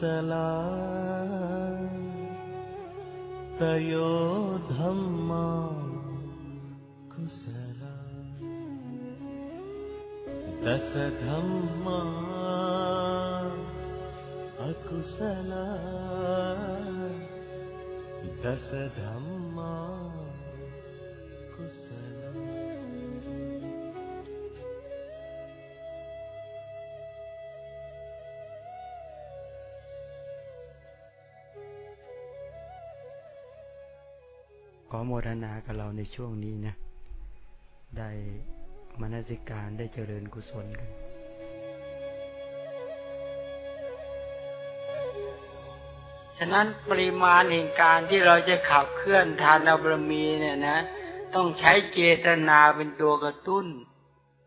กุศลาตโยธร ในช่วงนี้นะ ได้มนสิการได้เจริญกุศลกันฉะนั้นปริมาณแห่งการที่เราจะขับเคลื่อนทานบารมีเนี่ยนะ ต้องใช้เจตนาเป็นตัวกระตุ้น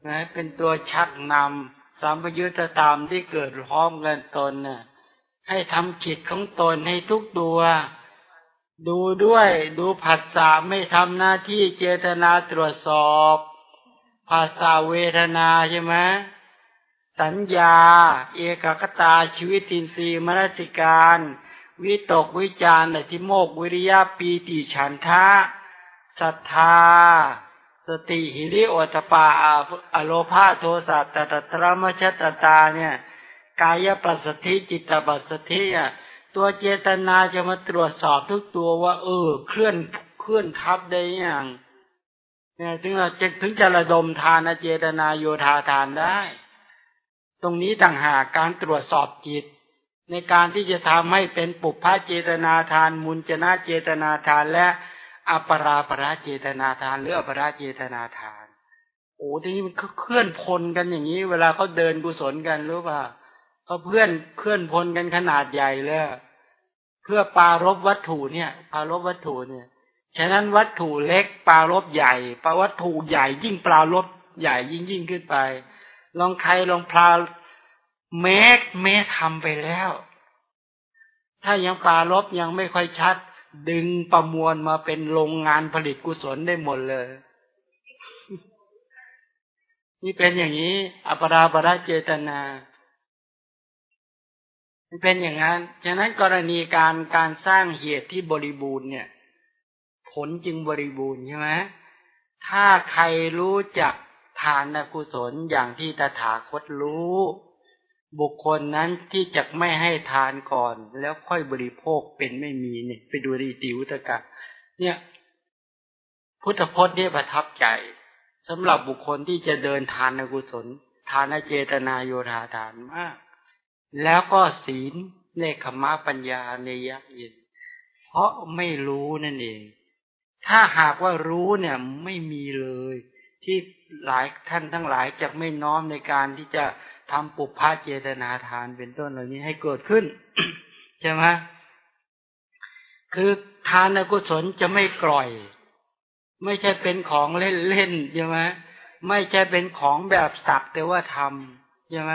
นะเป็นตัวชักนำสัมปยุตตามที่เกิดพร้อมกันตนน่ะให้ทำจิตของตนให้ทุกตัว ดูด้วยดูผัสสะไม่ทำหน้าที่เจตนาตรวจสอบภาษาเวทนาใช่ไหมสัญญา เอกคตาชีวิตินทรีย์มนสิการ วิตกวิจารณ์อธิโมกวิริยะปีติฉันทะศรัทธา สติหิริโอตปาอโลภาโทสัตตตตรมชตตาเนี่ย กายปัสสธิจิตปัสสธิอะ ตัวเจตนาจะมาตรวจสอบทุกตัวว่า เออ เคลื่อนเคลื่อนทับได้ยังเนี่ยถึงเราจะถึงจะระดมทานเจตนาโยธาทานได้ ตรงนี้ต่างหากการตรวจสอบจิต ในการที่จะทำให้เป็นปุพพะเจตนาทาน มุนจนะเจตนาทานและอัปราปราเจตนาทาน หรืออัปราเจตนาทาน โอ้ทีนี้มันเคลื่อนพลกันอย่างนี้ เวลาเขาเดินกุศลกันรู้ป่ะ เขาเพื่อนเคลื่อนพลกันขนาดใหญ่เลยเพื่อปารบวัตถุเนี่ย ปารบวัตถุเนี่ย ฉะนั้นวัตถุเล็กปารบใหญ่ปาวัตถุใหญ่ยิ่งปารบใหญ่ยิ่งยิ่งขึ้นไป ลองใครลองพาเมกเมทำไปแล้ว ถ้ายังปารบยังไม่ค่อยชัด ดึงประมวลมาเป็นโรงงานผลิตกุศลได้หมดเลย นี่เป็นอย่างนี้ อปราปราเจตนา เป็นอย่างนั้น ฉะนั้นกรณีการการสร้างเหตุที่บริบูรณ์เนี่ย ผลจึงบริบูรณ์ใช่ไหมถ้าใครรู้จักทานกุศลอย่างที่ตถาคตรู้ บุคคลนั้นที่จะไม่ให้ทานก่อน แล้วค่อยบริโภคเป็นไม่มีเนี่ย ไปดูดีติวุตกะเนี่ย พุทธพจน์เนี่ยประทับใจสำหรับบุคคลที่จะเดินทานกุศล ทานเจตนาโยธาทานมาก แล้วก็ศีลเนคขมะปัญญาในยักยินเพราะไม่รู้นั่นเอง ถ้าหากว่ารู้เนี่ยไม่มีเลย ที่หลายท่านทั้งหลายจะไม่น้อมในการที่จะทำปุพพะเจตนาทานเป็นต้นเหล่านี้ให้เกิดขึ้นใช่ไหมคือทานกุศลจะไม่กร่อย ไม่ใช่เป็นของเล่นๆใช่ไหมไม่ใช่เป็นของแบบสักแต่ว่าทำใช่ไหม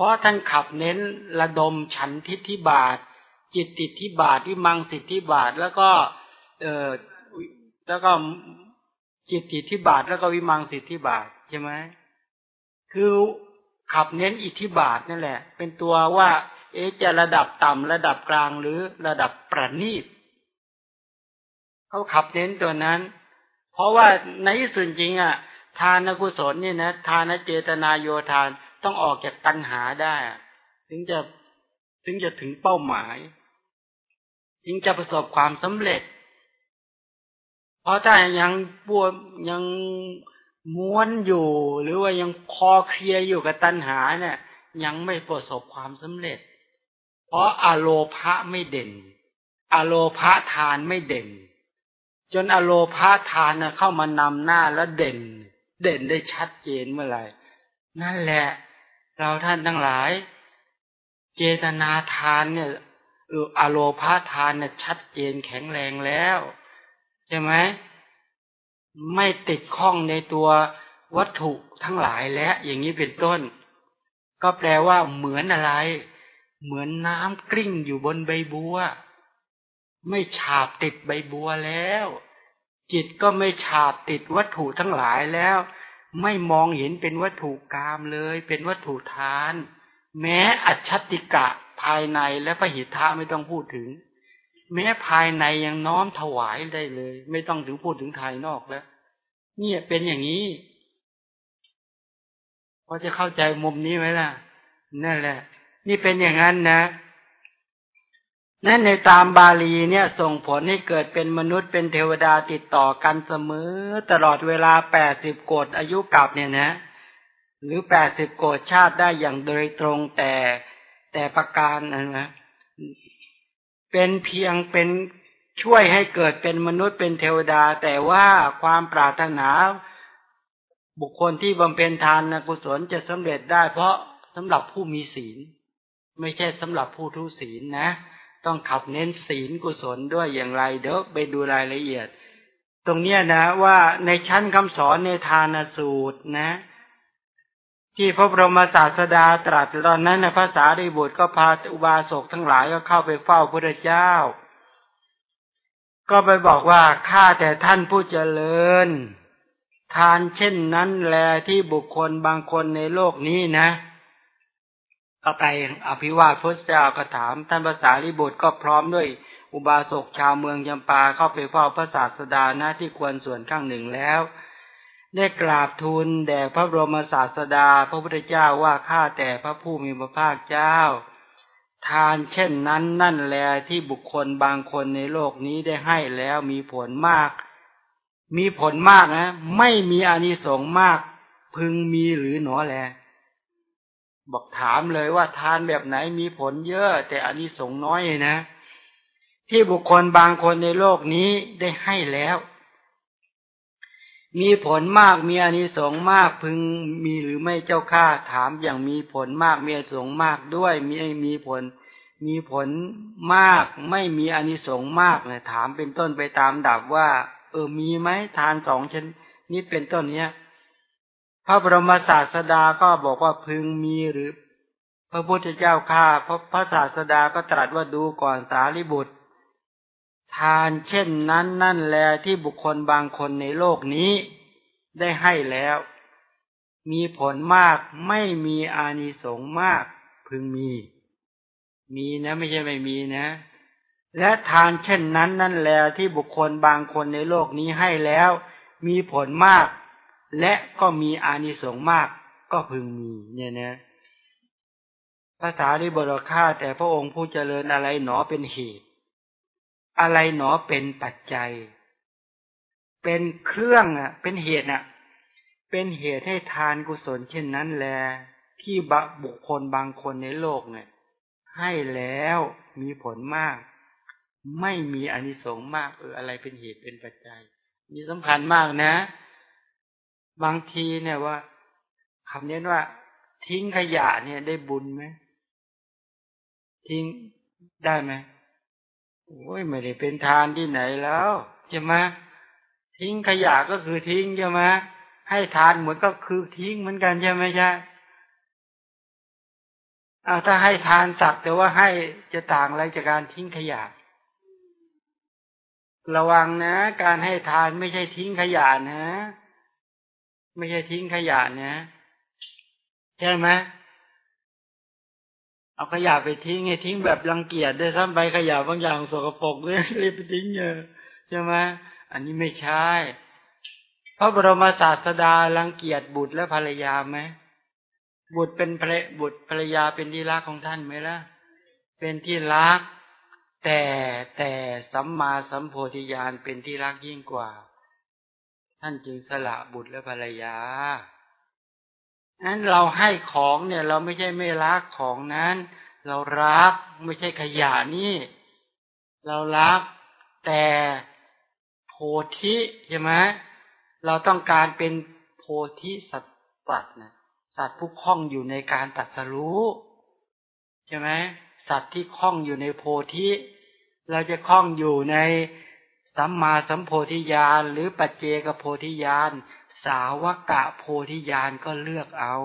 ราะท่านขับเน้นระดมฉันทิฏฐิบาท จิตติดที่บาทวิมังสิทธิบาทแล้วก็ เออแล้วก็จิตติดที่บาทแล้วก็วิมังสิทธิบาทใช่ไหมคือขับเน้นอิทธิบาทนั่นแหละ เป็นตัวว่า เอ๊จะระดับต่ำระดับกลางหรือระดับประณีตเขาขับเน้นตัวนั้น เพราะว่าในส่วนจริงอะ ทานกุศลเนี่ยนะทานเจตนาโยทาน ต้องออกจากตัณหาได้ ถึงจะถึงจะถึงเป้าหมายถึงจะประสบความสำเร็จ เพราะถ้ายังบวมยังม้วนอยู่ หรือว่ายังคอเคลียอยู่กับตัณหาเนี่ย ยังไม่ประสบความสำเร็จ เพราะอโลภะไม่เด่น อโลภะทานไม่เด่น จนอโลภะทานเข้ามานำหน้าแล้วเด่น เด่นได้ชัดเจนเมื่อไหร่นั่นแหละ เราท่านทั้งหลาย เจตนาทานเนี่ยอโลพาทานเนี่ยชัดเจนแข็งแรงแล้วใช่ไหมไม่ติดข้องในตัววัตถุทั้งหลายและ อย่างนี้เป็นต้น ก็แปลว่าเหมือนอะไร เหมือนน้ำกลิ้งอยู่บนใบบัว ไม่ฉาบติดใบบัวแล้ว จิตก็ไม่ฉาบติดวัตถุทั้งหลายแล้ว ไม่มองเห็นเป็นวัตถุกรรมเลย เป็นวัตถุทาน แม้อัจฉติกะภายในและพระหิทธะไม่ต้องพูดถึง แม้ภายในยังน้อมถวายได้เลย ไม่ต้องถึงพูดถึงภายนอกแล้ว เนี่ยเป็นอย่างนี้พอจะเข้าใจมุมนี้ไหมล่ะ นั่นแหละ นี่เป็นอย่างนั้นนะ นั่นในตามบาลีเนี่ยส่งผลให้เกิดเป็นมนุษย์เป็นเทวดาติดต่อกันเสมอ ตลอดเวลาแปดสิบโกดอายุกับเนี่ยนะ หรือแปดสิบโกดชาติได้อย่างโดยตรงแต่แต่ประการนะนะเป็นเพียงเป็นช่วยให้เกิดเป็นมนุษย์เป็นเทวดา แต่ว่าความปรารถนาบุคคลที่บำเพ็ญทานนะกุศลจะสำเร็จได้ เพราะสำหรับผู้มีศีล ไม่ใช่สำหรับผู้ทุศีลนะ ต้องขับเน้นศีลกุศลด้วยอย่างไร เดี๋ยวไปดูรายละเอียด ตรงเนี้ยนะ ว่าในชั้นคำสอนในทานสูตรนะ ที่พระบรมศาสดาตรัสตอนนั้นนะภาษาดิบุตรก็พาอุบาสกทั้งหลายก็เข้าไปเฝ้าพระเจ้า ก็ไปบอกว่าข้าแต่ท่านผู้เจริญ ทานเช่นนั้นแลที่บุคคลบางคนในโลกนี้นะ ก็ไปอภิวาทพระเจ้าก็ถาม ท่านภาษาลิบุตรก็พร้อมด้วย อุบาสกชาวเมืองจำปาเข้าไปเฝ้าพระศาสดาหน้าที่ควรส่วนข้างหนึ่งแล้ว ได้กราบทูลแด่พระบรมศาสดา พระพุทธเจ้าว่าข้าแต่พระผู้มีพระภาคเจ้า ทานเช่นนั้นนั่นแลที่บุคคลบางคนในโลกนี้ได้ให้แล้วมีผลมาก มีผลมากนะ ไม่มีอานิสงส์มาก พึงมีหรือหนอแล บอกถามเลยว่าทานแบบไหนมีผลเยอะ แต่อันนี้สงน้อยนะ ที่บุคคลบางคนในโลกนี้ได้ให้แล้ว มีผลมากมีอานิสงส์มากพึงมีหรือไม่เจ้าข้าถามอย่างมีผลมากมีอานิสงส์มากด้วย มีมีผล มีผลมากไม่มีอานิสงส์มากเลยถามเป็นต้นไปตามดับว่า เออมีไหมทานสองชนนี้เป็นต้นเนี้ย ระบรมศาสดาก็บอกว่าพึงมีหรือ พระพุทธเจ้าข้าพระพระศาสดาก็ตรัสว่าดูก่อนสารีบุตร ทานเช่นนั้นนั่นแลที่บุคคลบางคนในโลกนี้ได้ให้แล้ว มีผลมากไม่มีอานิสงส์มากพึงมี มีนะไม่ใช่ไม่มีนะ และทานเช่นนั้นนั่นแลที่บุคคลบางคนในโลกนี้ให้แล้ว มีผลมาก และก็มีอานิสงส์มากก็พึงมี เนี่ยนะภาษาที่บรค่าแต่พระองค์ผู้เจริญอะไรหนอเป็นเหตุ อะไรหนอเป็นปัจจัย เป็นเครื่องอะ เป็นเหตุอะ เป็นเหตุให้ทานกุศลเช่นนั้นแล ที่บุคคลบางคนในโลกเนี่ย ให้แล้วมีผลมาก ไม่มีอานิสงส์มากเอออะไรเป็นเหตุเป็นปัจจัยนี่สำคัญมากนะ บางทีเนี่ยว่าคำนี้ว่าทิ้งขยะเนี่ยได้บุญไหมทิ้งได้ไหมโอ้ยไม่ได้เป็นทานที่ไหนแล้วใช่ไหมทิ้งขยะก็คือทิ้งใช่ไหมให้ทานเหมือนก็คือทิ้งเหมือนกันใช่ไหมใช่อาถ้าให้ทานสักแต่ว่าให้จะต่างอะไรจากการทิ้งขยะ ระวังนะ การให้ทานไม่ใช่ทิ้งขยะนะ ไม่ใช่ทิ้งขยะนะใช่ไหมเอาขยะไปทิ้งไงทิ้งแบบรังเกียจได้ซ้ำไปขยะบางอย่างสกปรกเลยรีบไปทิ้งเยอะใช่ไหมอันนี้ไม่ใช่พระบรมศาสดารังเกียจบุตรและภรรยาไหมบุตรเป็นพระบุตรภรรยาเป็นที่รักของท่านไหมล่ะ เป็นที่รัก แต่แต่สัมมาสัมโพธิญาณเป็นที่รักยิ่งกว่า ท่านจึงสละบุตรและภรรยานั้นเราให้ของเนี่ย เราไม่ใช่ไม่รักของนั้น เรารักไม่ใช่ขยะนี่ เรารักแต่โพธิใช่ไหมเราต้องการเป็นโพธิสัตว์ตนะสัตว์ผู้คล้องอยู่ในการตัดสรู้ใช่ไหมสัตว์ที่คล้องอยู่ในโพธิ เราจะคล้องอยู่ใน สัมมาสัมโพธิญาณหรือปัจเจกโพธิญาณสาวกะโพธิญาณก็เลือกเอา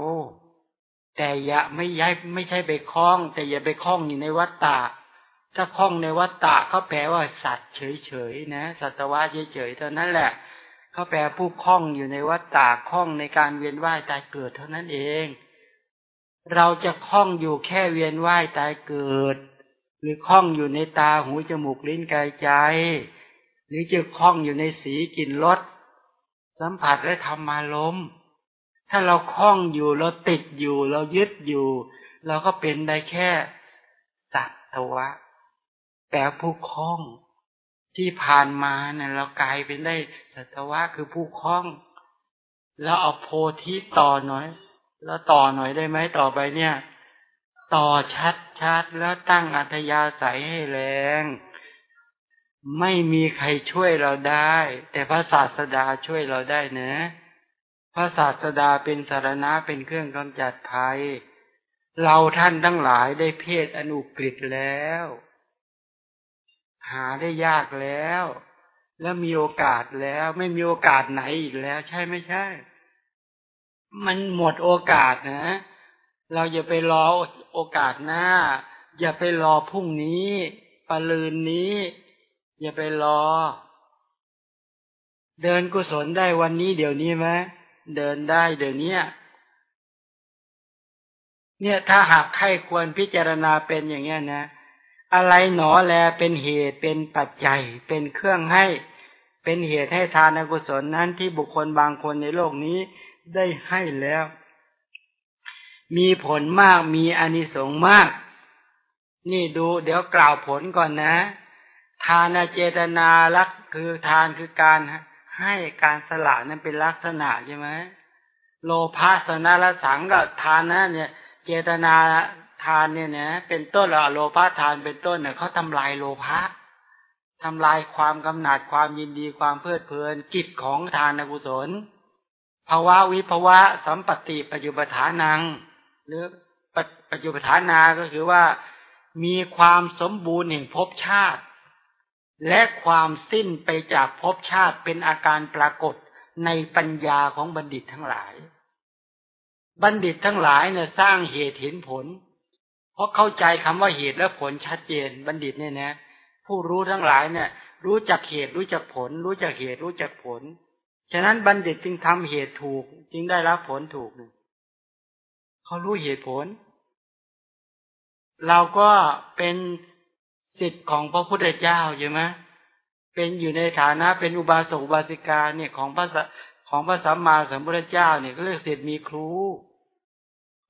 แต่อย่าไม่ย้ายไม่ใช่ไปคล้อง แต่อย่าไปคล้องอยู่ในวัฏฏะถ้าคล้องในวัฏฏะเขาแปลว่าสัตว์เฉยๆนะ สัตวะเฉยๆเท่านั้นแหละเขาแปลผู้คล้องอยู่ในวัฏฏะคล้องในการเวียนว่ายตายเกิดเท่านั้นเอง เราจะคล้องอยู่แค่เวียนว่ายตายเกิด หรือคล้องอยู่ในตาหูจมูกลิ้นกายใจ หรือจะคล้องอยู่ในสีกลิ่นรสสัมผัสและธรรมารมถ้าเราคล้องอยู่เราติดอยู่ เรายึดอยู่ เราก็เป็นได้แค่สัตวะแปลผู้คล้องที่ผ่านมาเนี่ยเรากลายเป็นได้สัตวะคือผู้คล้อง แล้วเอาโพธิต่อหน่อย แล้วต่อหน่อยได้ไหมต่อไปเนี่ย ต่อชัดชัดแล้วตั้งอัธยาศัยให้แรง ไม่มีใครช่วยเราได้ แต่พระศาสดาช่วยเราได้นะ พระศาสดาเป็นสารณะเป็นเครื่องกำจัดภัย เราท่านทั้งหลายได้เพศอนุกฤษแล้ว หาได้ยากแล้ว แล้วมีโอกาสแล้ว ไม่มีโอกาสไหนอีกแล้ว ใช่ไม่ใช่ มันหมดโอกาสนะ เราอย่าไปรอโอกาสหน้า อย่าไปรอพรุ่งนี้ปลืนนี้ อย่าไปรอ เดินกุศลได้วันนี้เดี๋ยวนี้ไหมเดินได้เดี๋ยวนี้เนี่ยถ้าหากใครควรพิจารณาเป็นอย่างเงี้ยนะ อะไรหนอแลเป็นเหตุเป็นปัจจัย เป็นเครื่องให้เป็นเหตุให้ทานกุศลนั้นที่บุคคลบางคนในโลกนี้ได้ให้แล้ว มีผลมากมีอานิสงส์มาก นี่ดูเดี๋ยวกล่าวผลก่อนนะ ทานเจตนาลักคือทานคือการให้การสละนั้นเป็นลักษณะใช่ไหมโลภะสนาละสังกับทานนะเนี่ย เจตนาทานเนี่ยนะเป็นต้นโลภะทานเป็นต้นเนี่ยเขาทำลายโลภะทำลายความกำหนัดความยินดีความเพลิดเพลินกิจของทานกุศลภาวะวิภาวะสัมปติปัจจุปฐานัง หรือปัจจุปฐานาก็คือว่า มีความสมบูรณ์แห่งภพชาติ และความสิ้นไปจากภพชาติเป็นอาการปรากฏในปัญญาของบัณฑิตทั้งหลาย บัณฑิตทั้งหลายเนี่ยสร้างเหตุเห็นผล เพราะเข้าใจคำว่าเหตุและผลชัดเจนบัณฑิตเนี่ยนะ ผู้รู้ทั้งหลายเนี่ย รู้จักเหตุรู้จักผล รู้จักเหตุรู้จักผล ฉะนั้นบัณฑิตจึงทำเหตุถูก จึงได้รับผลถูกเขารู้เหตุผล เราก็เป็น สิทธิ์ของพระพุทธเจ้าใช่ไหมเป็นอยู่ในฐานะเป็นอุบาสกอุบาสิกาเนี่ยของพระของพระสัมมาสัมพุทธเจ้าเนี่ยก็เรียกสิทธิ์มีครู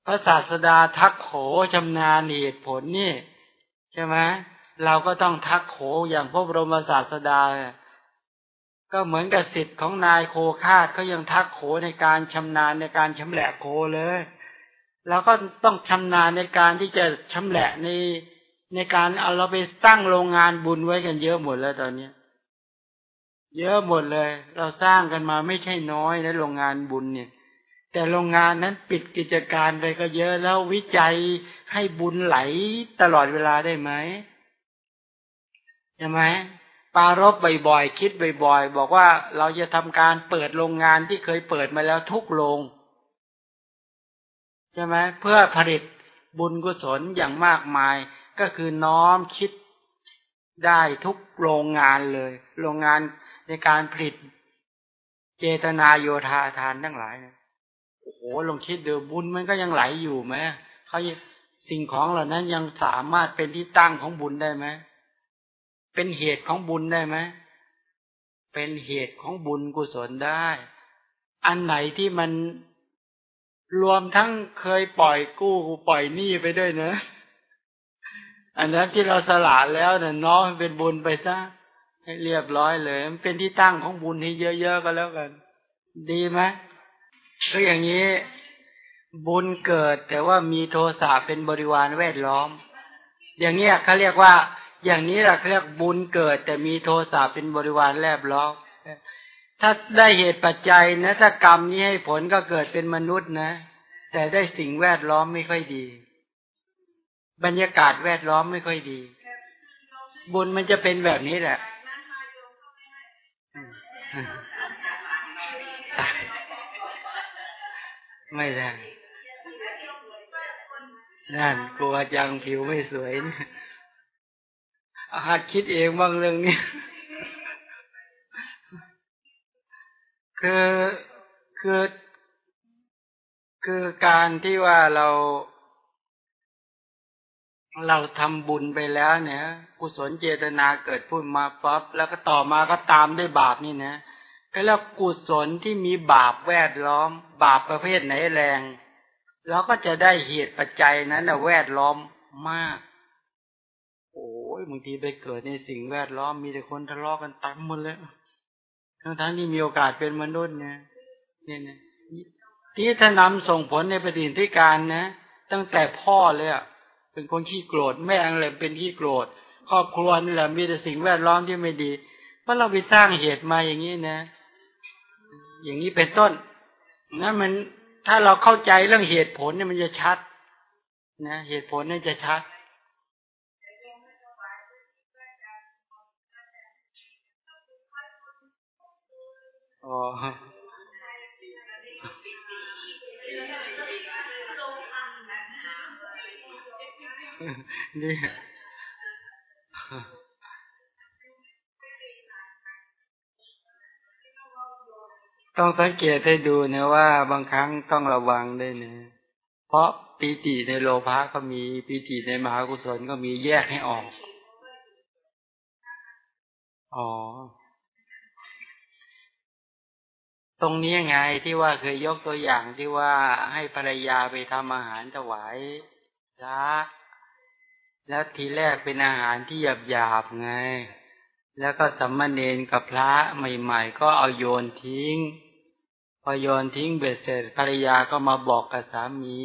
พระศาสดาทักโขชำนาญเหตุผลนี่ใช่ไหมเราก็ต้องทักโขอย่างพระบรมศาสดา ก็เหมือนกับสิทธิ์ของนายโคคาดเขายังทักโขในการชำนาญในการชำแหละโคเลยเราก็ต้องชำนาญในการที่จะชำแหละใน ในการเอาเราไปตั้งโรงงานบุญไว้กันเยอะหมดแล้วตอนนี้เยอะหมดเลย เราสร้างกันมาไม่ใช่น้อยในโรงงานบุญเนี่ย แต่โรงงานนั้นปิดกิจการไปก็เยอะแล้ววิจัยให้บุญไหลตลอดเวลาได้ไหมใช่ไหมปารบบ่อยๆคิดบ่อยๆบอกว่าเราจะทำการเปิดโรงงานที่เคยเปิดมาแล้วทุกโรงใช่ไหมเพื่อผลิตบุญกุศลอย่างมากมาย ก็คือน้อมคิดได้ทุกโรงงานเลย โรงงานในการผลิตเจตนาโยธาทานทั้งหลายนะโอ้โหลองคิดดูบุญมันก็ยังไหลอยู่ไหมเขาสิ่งของเหล่านั้นยังสามารถเป็นที่ตั้งของบุญได้ไหมเป็นเหตุของบุญได้ไหมเป็นเหตุของบุญกุศลได้ อันไหนที่มันรวมทั้งเคยปล่อยกู้ปล่อยหนี้ไปด้วยเนะ อันนั้นที่เราสละแล้วเนี่ยน้องเป็นบุญไปซะให้เรียบร้อยเลยมันเป็นที่ตั้งของบุญที่เยอะๆก็แล้วกัน ดีไหมก็อย่างนี้บุญเกิดแต่ว่ามีโทสะเป็นบริวารแวดล้อม อย่างนี้เขาเรียกว่า อย่างนี้เราเรียกบุญเกิด แต่มีโทสะเป็นบริวารแวดล้อม ถ้าได้เหตุปัจจัยนะถ้ากรรมนี้ให้ผลก็เกิดเป็นมนุษย์นะ แต่ได้สิ่งแวดล้อมไม่ค่อยดี บรรยากาศแวดล้อมไม่ค่อยดี บุญมันจะเป็นแบบนี้แหละไม่ได้นั่นกลัวจังผิวไม่สวยเนี่ยหัดคิดเองบางเรื่องนี้คือคือคือการที่ว่าเรา เราทำบุญไปแล้วเนี่ยกุศลเจตนาเกิดพุ่นมาปั๊บแล้วก็ต่อมาก็ตามด้วยบาปนี่นะก็แล้วกุศลที่มีบาปแวดล้อม บาปประเภทไหนแรงเราก็จะได้เหตุปัจจัยนั้นนะแวดล้อมมาก โอ้ยบางทีไปเกิดในสิ่งแวดล้อมมีแต่คนทะเลาะกันตั้มหมดเลยทั้งทั้งที่มีโอกาสเป็นมนุษย์เนี่ยเนี่ยนที่ถ้านำส่งผลในปฏิทินที่การนะ ตั้งแต่พ่อเลยอะ เป็นคนขี้โกรธแม่อะไรเป็นขี้โกรธ ครอบครัวนี่แหละมีแต่สิ่งแวดล้อมที่ไม่ดีเพราะเราไปสร้างเหตุมาอย่างนี้นะ อย่างนี้เป็นต้นนั่นมันถ้าเราเข้าใจเรื่องเหตุผลเนี่ยมันจะชัด นะเหตุผลเนี่ยจะชัดอ๋อ นี่ต้องสังเกตให้ดูนะว่าบางครั้งต้องระวังด้วยนะ เพราะปีติในโลภะก็มีปีติในมหากุศลก็มีแยกให้ออก อ๋อ ตรงนี้ไงที่ว่าเคยยกตัวอย่างที่ว่าให้ภรรยาไปทำอาหารถวายพระ แล้วทีแรกเป็นอาหารที่หยาบหยาบไง แล้วก็สัมมาเนนกับพระใหม่ๆ ก็เอาโยนทิ้ง พอโยนทิ้งเบ็ดเสร็จภรรยาก็มาบอกกับสามี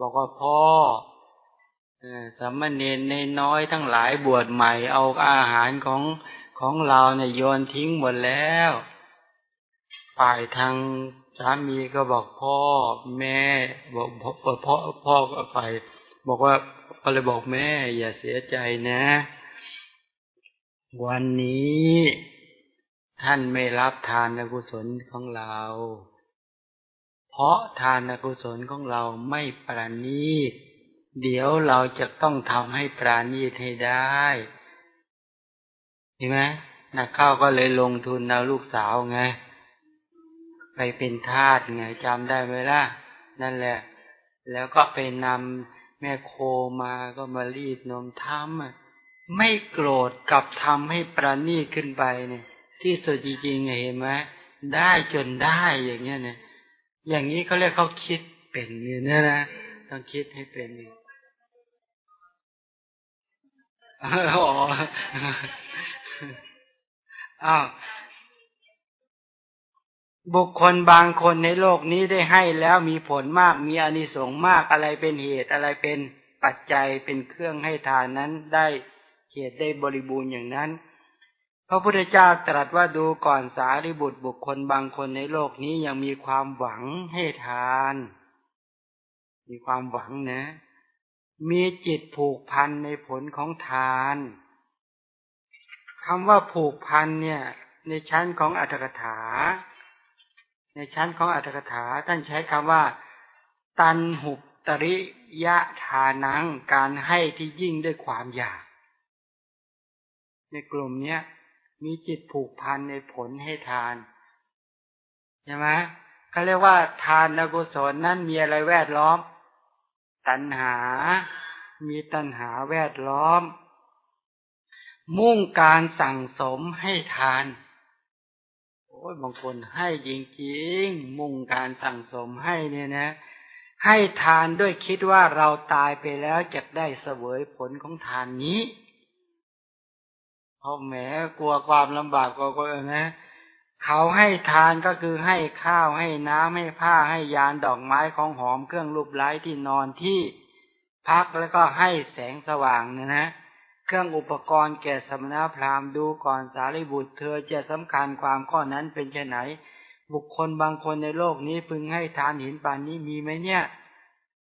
บอกว่าพ่อสัมมาเนนในน้อยทั้งหลายบวชใหม่ เอาอาหารของของเราเนี่ยโยนทิ้งหมดแล้วฝ่ายทางสามีก็บอกพ่อแม่บอกพ่อพ่อพ่อก็ฝ่ายบอกว่า ก็เลยบอกแม่ อย่าเสียใจนะ วันนี้ท่านไม่รับทานกุศลของเรา เพราะทานกุศลของเราไม่ปราณีต เดี๋ยวเราจะต้องทำให้ปราณีตให้ได้เห็นไหมนักข้าก็เลยลงทุนเอาลูกสาวไง ไปเป็นทาสไงจำได้ไหมล่ะ นั่นแหละ แล้วก็ไปนำ แม่โคมาก็มารีดนมทำไม่โกรธกับทำให้ประณีตขึ้นไปเนี่ย ที่สุดจริงๆเห็นไหมได้จนได้อย่างเงี้ยเนี่ย อย่างนี้เขาเรียกเขาคิดเป็นเนี่ยนะต้องคิดให้เป็นนี่อ๋ออ้าว บุคคลบางคนในโลกนี้ได้ให้แล้วมีผลมากมีอานิสงส์มากอะไรเป็นเหตุอะไรเป็นปัจจัยเป็นเครื่องให้ทานนั้นได้เหตุได้บริบูรณ์อย่างนั้น พระพุทธเจ้าตรัสว่าดูก่อนสารีบุตรบุคคลบางคนในโลกนี้ยังมีความหวังให้ทาน มีความหวังนะ มีจิตผูกพันในผลของทานคำว่าผูกพันเนี่ย ในชั้นของอัตถกถา ในชั้นของอัตถกถาท่านใช้คำว่า ตันหุบตริยะทานังการให้ที่ยิ่งด้วยความอยาก ในกลุ่มเนี้ยมีจิตผูกพันในผลให้ทานใช่ไหมเขาเรียกว่า ทานนกุศลนั้นมีอะไรแวดล้อม ตัณหา มีตัณหาแวดล้อม มุ่งการสั่งสมให้ทาน อ้ยบางคนให้จริงๆ มุ่งการสั่งสมให้เนี่ยนะ ให้ทานด้วยคิดว่าเราตายไปแล้วจะได้เสวยผลของทานนี้เพราะแหมกลัวความลำบากก็ก็นะเขาให้ทานก็คือให้ข้าวให้น้ำให้ผ้าให้ยานดอกไม้ของหอมเครื่องรูปไล้ที่นอนที่พักแล้วก็ให้แสงสว่างเนี่ยนะ เครื่องอุปกรณ์แก่สมณพราหมณ์ดูก่อนสารีบุตร เธอจะสำคัญความข้อนั้นเป็นแค่ไหนบุคคลบางคนในโลกนี้พึงให้ทานหินปานนี้มีไหมเนี่ย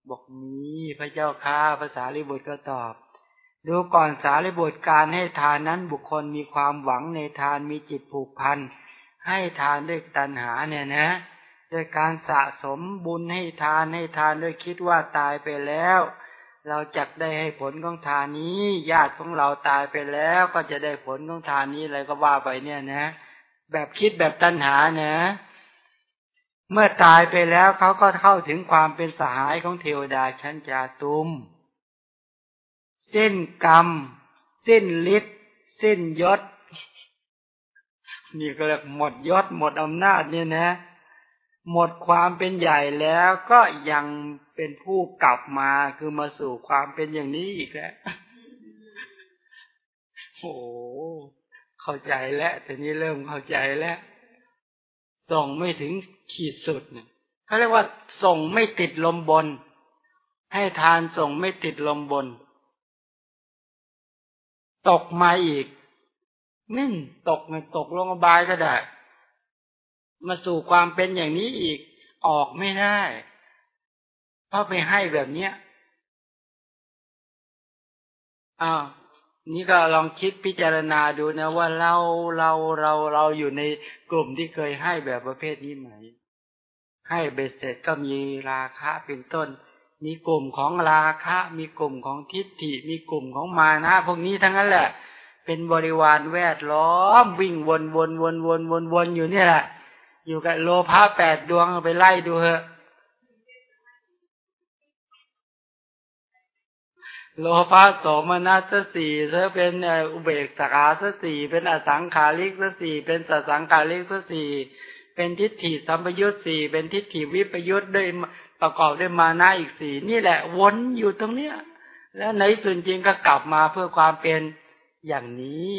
บอกมีพระเจ้าข้าภาษาลิบุตรก็ตอบ ดูก่อนสารีบุตรการให้ทานนั้นบุคคลมีความหวังในทานมีจิตผูกพันให้ทานด้วยตัณหาเนี่ยนะด้วยการสะสมบุญให้ทานให้ทานด้วยคิดว่าตายไปแล้ว เราจักได้ให้ผลของทานนี้ ญาติของเราตายไปแล้วก็จะได้ผลของทานนี้อะไรก็ว่าไปเนี่ยนะ แบบคิดแบบตัณหานะ เมื่อตายไปแล้วเขาก็เข้าถึงความเป็นสหายของเทวดาชั้นจาตุมเส้นกรรมเส้นฤทธิ์เส้นยศ นี่ก็เรียกหมดยศหมดอำนาจเนี่ยนะ หมดความเป็นใหญ่แล้วก็ยังเป็นผู้กลับมาคือมาสู่ความเป็นอย่างนี้อีกแล้วโอ้เข้าใจแล้วแต่นี้เริ่มเข้าใจแล้ว ส่งไม่ถึงขีดสุดเนี่ยเขาเรียกว่าส่งไม่ติดลมบน ให้ทานส่งไม่ติดลมบน ตกมาอีก นิ่งตกไงตกลงอบายก็ได้ มาสู่ความเป็นอย่างนี้อีกออกไม่ได้เพราะไปให้แบบเนี้ยอ้าวนี่ก็ลองคิดพิจารณาดูนะว่าเราเราเราเราอยู่ในกลุ่มที่เคยให้แบบประเภทนี้ไหม ให้เบ็ดเสร็จก็มีราคะเป็นต้น มีกลุ่มของราคะ มีกลุ่มของทิฏฐิ มีกลุ่มของมานะพวกนี้ทั้งนั้นแหละ เป็นบริวารแวดล้อมวิ่งวนวนวนวนวนวนอยู่เนี่ยแหละ อยู่กับโลภะแปดดวงไปไล่ดูเถอะ โลภะโสมนัสสี่เธอเป็นอุเบกขาสสี่เป็นอสังขาริกสสี่เป็นสสังขาริกสสี่เป็นทิฏฐิสัมปยุตสี่เป็นทิฏฐิวิปยุตด้วยประกอบด้วยมานะอีกสี่นี่แหละวนอยู่ตรงเนี้ย แล้วในส่วนจริงก็กลับมาเพื่อความเป็นอย่างนี้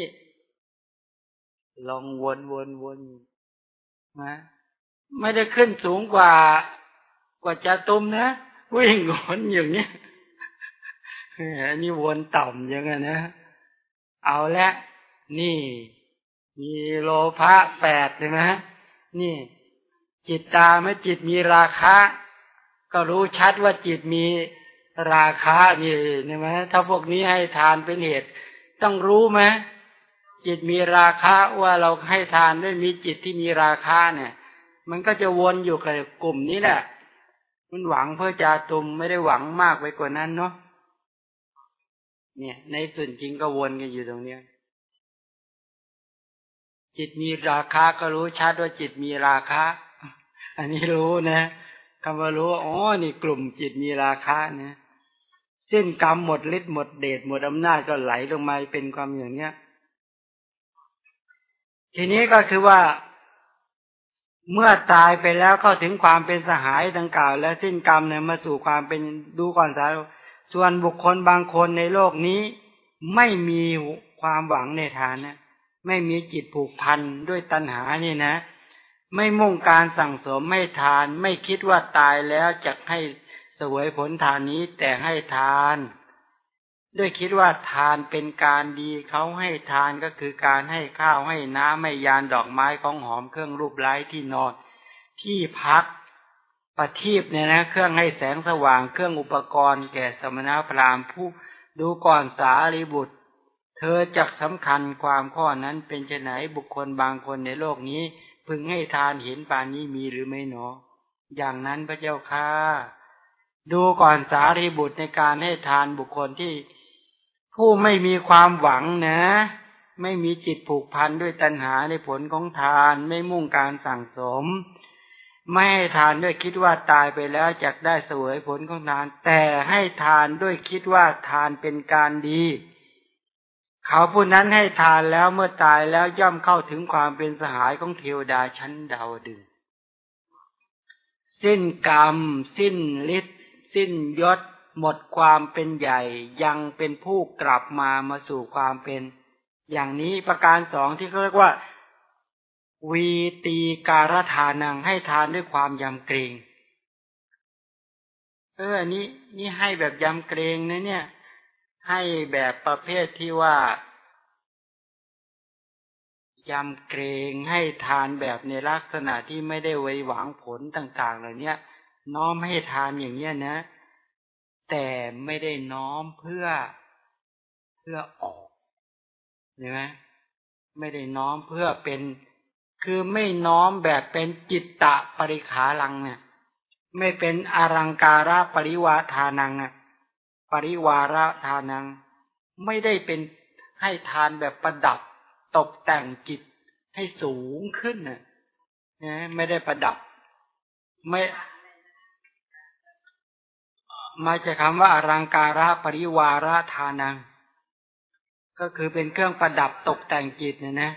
ลองวนวนวน นะไม่ได้ขึ้นสูงกว่ากว่าจะตุมนะวิ่งวนอย่างนี้อันนี้วนต่ำยังไงนะเอาละนี่ มีโลภะแปดใช่ไหมนี่ จิตตาไม่จิตมีราคะ ก็รู้ชัดว่าจิตมีราคะนี่ใช่ไหมถ้าพวกนี้ให้ทานเป็นเหตุ ต้องรู้ไหม จิตมีราคะว่าเราให้ทานด้วยมีจิตที่มีราคะเนี่ย มันก็จะวนอยู่กับกลุ่มนี้แหละมันหวังเพื่อจาตุมไม่ได้หวังมากไปกว่านั้นเนาะเนี่ย ในส่วนจริงก็วนกันอยู่ตรงเนี้ยจิตมีราคาก็รู้ชัดว่าจิตมีราคาอันนี้รู้นะคำว่ารู้อ๋อนี่กลุ่มจิตมีราคานะเส้นกรรมหมดฤทธิ์หมดเดชหมดอำนาจก็ไหลลงมาเป็นความอย่างเนี้ย ทีนี้ก็คือว่าเมื่อตายไปแล้วเข้าถึงความเป็นสหายดังกล่าว และสิ้นกรรมเนี่ยมาสู่ความเป็นดูก่อนสาส่วนบุคคลบางคนในโลกนี้ ไม่มีความหวังในฐานนะไม่มีจิตผูกพันด้วยตัณหานี่นะ ไม่มุ่งการสั่งสมไม่ทาน ไม่คิดว่าตายแล้วจะให้สวยผลทานนี้แต่ให้ทาน ด้วยคิดว่าทานเป็นการดีเขาให้ทานก็คือการให้ข้าวให้น้ำไม่ยานดอกไม้ของหอมเครื่องรูปไร้ที่นอน ที่พักประทีปเนี่ยนะ เครื่องให้แสงสว่างเครื่องอุปกรณ์แก่สมณพราหมณ์ผู้ดูก่อนสารีบุตร เธอจักสำคัญความข้อนั้นเป็นไฉนบุคคลบางคนในโลกนี้ พึงให้ทานเห็นปานนี้มีหรือไม่หนอ อย่างนั้นพระเจ้าค่ะ ดูก่อนสารีบุตรในการให้ทานบุคคลที่ ผู้ไม่มีความหวังนะ ไม่มีจิตผูกพันด้วยตัณหาในผลของทานไม่มุ่งการสั่งสม ไม่ให้ทานด้วยคิดว่าตายไปแล้วจะได้เสวยผลของทาน แต่ให้ทานด้วยคิดว่าทานเป็นการดี เขาผู้นั้นให้ทานแล้วเมื่อตายแล้วย่อมเข้าถึงความเป็นสหายของเทวดาชั้นดาวดึงสิ้นกรรม สิ้นฤทธิ์สิ้นยศ หมดความเป็นใหญ่ยังเป็นผู้กลับมามาสู่ความเป็น อย่างนี้ประการสองที่เขาเรียกว่า วีตีการทานังให้ทานด้วยความยำเกรงเอออันนี้นี่ให้แบบยำเกรงนะเนี่ย ให้แบบประเภทที่ว่ายำเกรงให้ทานแบบในลักษณะที่ไม่ได้ไว้หวังผลต่าง ๆ เหล่านี้น้อมให้ทานอย่างเนี้ยนะ แต่ไม่ได้น้อมเพื่อเพื่อออกเห็นไหมไม่ได้น้อมเพื่อเป็น คือไม่น้อมแบบเป็นจิตตะปริขาลังเนี่ย ไม่เป็นอรังการะปริวาทานังอะปริวาระทานัง ไม่ได้เป็นให้ทานแบบประดับตกแต่งจิตให้สูงขึ้นน่ะนะไม่ได้ประดับ ไม่ มาจากคำว่าอรังการะปริวาระทานัง ก็คือเป็นเครื่องประดับตกแต่งจิตเนี่ยนะ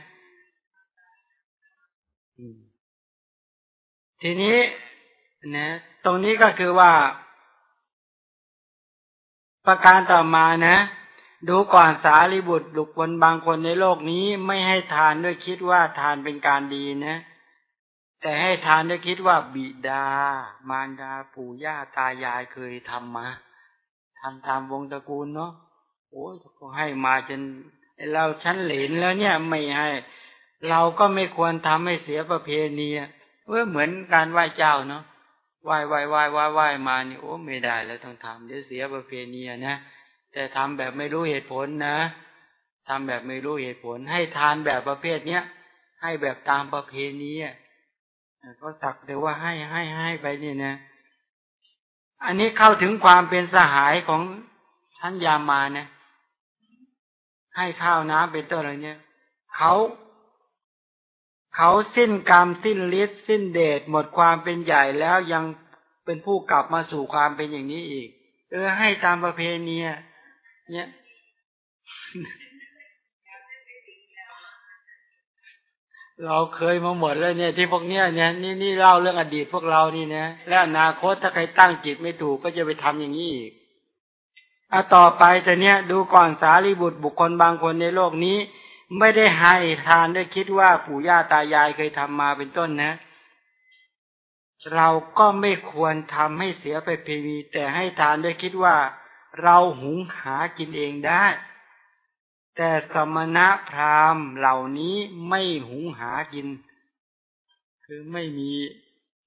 ทีนี้นะตรงนี้ก็คือว่า ประการต่อมานะ ดูก่อนสารีบุตรบุคคลบางคนในโลกนี้ไม่ให้ทานด้วยคิดว่าทานเป็นการดีนะ แต่ให้ทานได้คิดว่าบิดา มารดาปู่ย่าตายายเคยทำมาทำตามวงตระกูลเนาะโอ้ยก็ให้มาจนเราชั้นเหลนแล้วเนี่ยไม่ให้ เราก็ไม่ควรทำให้เสียประเพณีเออเหมือนการไหว้เจ้าเนาะไหว้ไหว้ไหว้ไหว้ไหว้มานี่โอ้ไม่ได้แล้วต้องทำเดี๋ยวเสียประเพณีนะแต่ทำแบบไม่รู้เหตุผลนะทำแบบไม่รู้เหตุผล ให้ทานแบบประเภทเนี้ยให้แบบตามประเพณีอะ ก็สักแต่ว่าให้ให้ให้ไปนี่นะ อันนี้เข้าถึงความเป็นสหายของท่านยามานะ ให้ข้าวน้ำเป็นต้นอะไรเนี่ยเขาเขาสิ้นกรรมสิ้นฤทธิ์สิ้นเดชหมดความเป็นใหญ่แล้วยังเป็นผู้กลับมาสู่ความเป็นอย่างนี้อีก เออให้ตามประเพณีเนี่ย เราเคยมาหมดแล้วเนี่ยที่พวกเนี้ยเนี่ยนี่นี่เล่าเรื่องอดีตพวกเรานี่นะและอนาคตถ้าใครตั้งจิตไม่ถูกก็จะไปทำอย่างนี้อีกอะต่อไปแต่เนี้ยดูก่อนสารีบุตรบุคคลบางคนในโลกนี้ ไม่ได้ให้ทานด้วยคิดว่าปู่ย่าตายายเคยทำมาเป็นต้นนะ เราก็ไม่ควรทำให้เสียไปเพวีแต่ให้ทานด้วยคิดว่า เราหุงหากินเองได้ แต่สมณะพราหมณ์เหล่านี้ไม่หุงหากิน คือไม่มี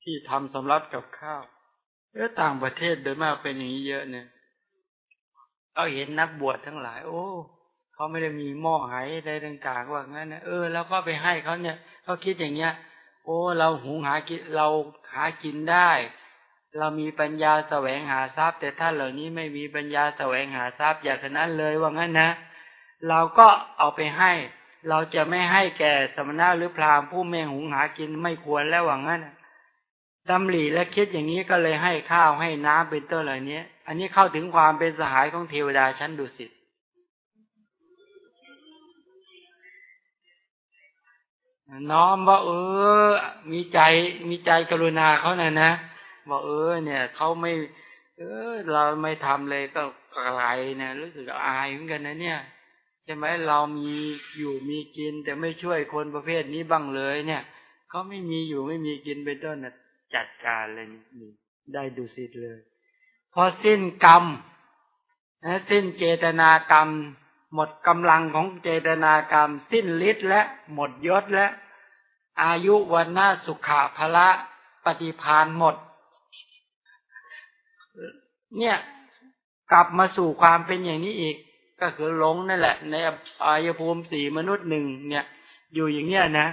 ที่ทำสำรับกับข้าวเออต่างประเทศโดยมากเป็นอย่างนี้เยอะเนี่ยเราเห็นนักบวชทั้งหลาย โอ้เขาไม่ได้มีหม้อหายใดต่างๆว่างั้นนะเออแล้วก็ไปให้เขาเนี่ยเขาคิดอย่างเงี้ย โอ้เราหุงหากินเราหากินได้ เรามีปัญญาแสวงหาทรัพย์ แต่ท่านเหล่านี้ไม่มีปัญญาแสวงหาทรัพย์อย่างนั้นเลยว่างั้นนะ เราก็เอาไปให้ เราจะไม่ให้แก่สมณะหรือพราหมณ์ผู้ไม่หุงหากินไม่ควรแล้วว่างั้นดำริและคิดอย่างนี้ก็เลยให้ข้าวให้น้ำเป็นต้นเหล่านี้อันนี้เข้าถึงความเป็นสหายของเทวดาชั้นดุสิตน้อมว่าเออ มีใจมีใจกรุณาเขานะนะบอกเออ เนี่ยเขาไม่ เออ เราไม่ทำเลยก็อะไรเนี่ยรู้สึกอายเหมือนกันนะเนี่ย ช่ไหมเรามีอยู่มีกิน แต่ไม่ช่วยคนประเภทนี้บ้างเลย เนี่ยเขาไม่มีอยู่ไม่มีกินเป็นต้นนะจัดการเลยนี่ได้ดูสิเลย พอสิ้นกรรมนะสิ้นเจตนากรรม หมดกำลังของเจตนากรรม สิ้นฤทธิ์และหมดยศและ อายุวันหน้าสุขาภละปฏิพานหมด เนี่ย กลับมาสู่ความเป็นอย่างนี้อีก ก็คือหลงนั่นแหละ ในอายภูมิสี่มนุษย์หนึ่งเนี่ย อยู่อย่างเนี้ยนะ